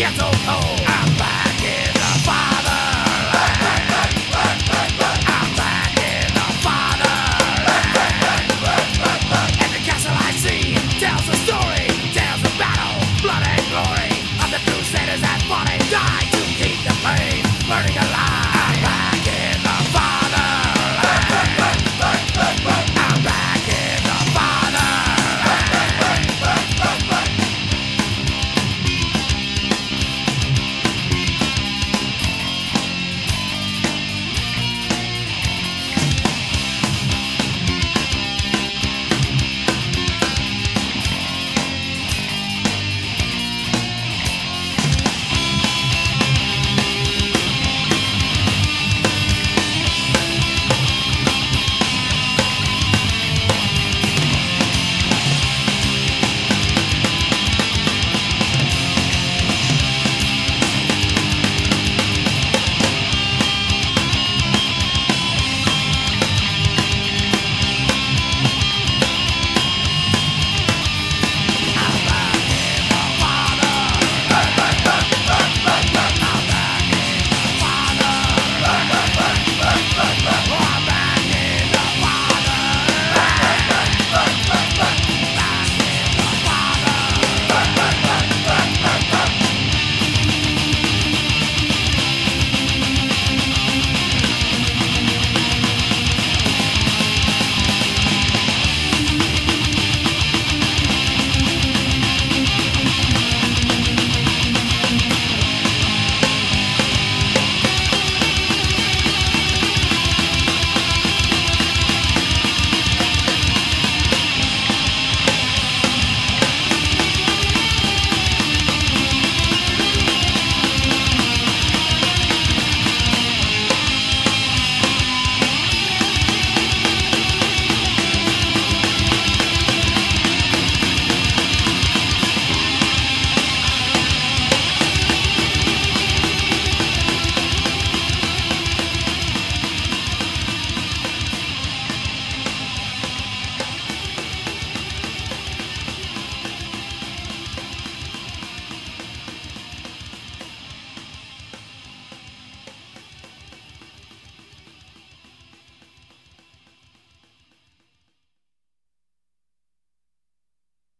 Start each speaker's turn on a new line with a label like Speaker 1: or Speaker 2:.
Speaker 1: I'm back in the fatherland. I'm back in the fatherland. Castle I see tells a story, of battle, blood and glory of the crusaders that fought and died to keep the burning alive.